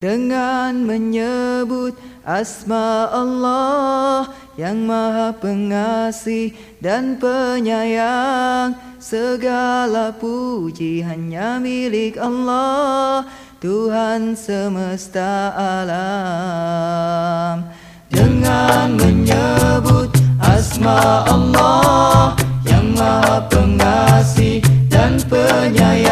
Dengan menyebut asma Allah yang maha pengasih dan penyayang Segala puji hanya milik Allah Tuhan semesta alam. Dengan menyebut asma Allah yang maha pengasih dan penyayang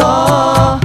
Allah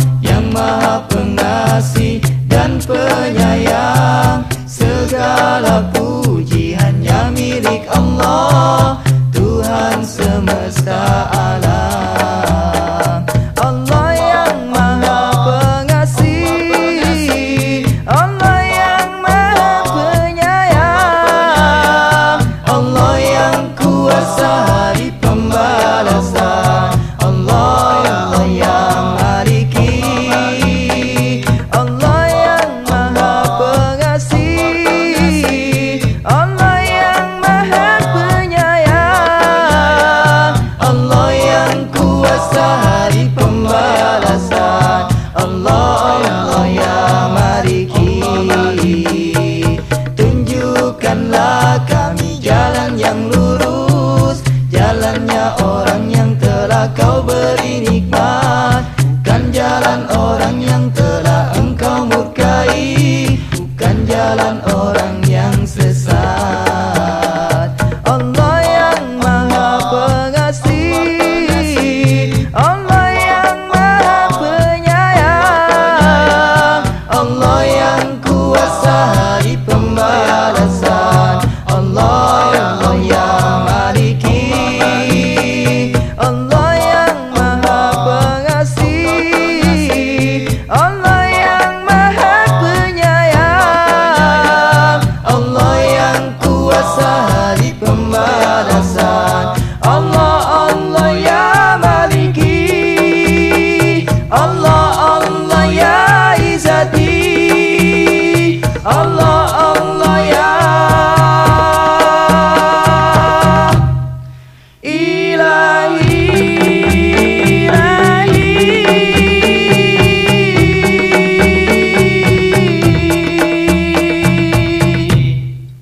kau berinya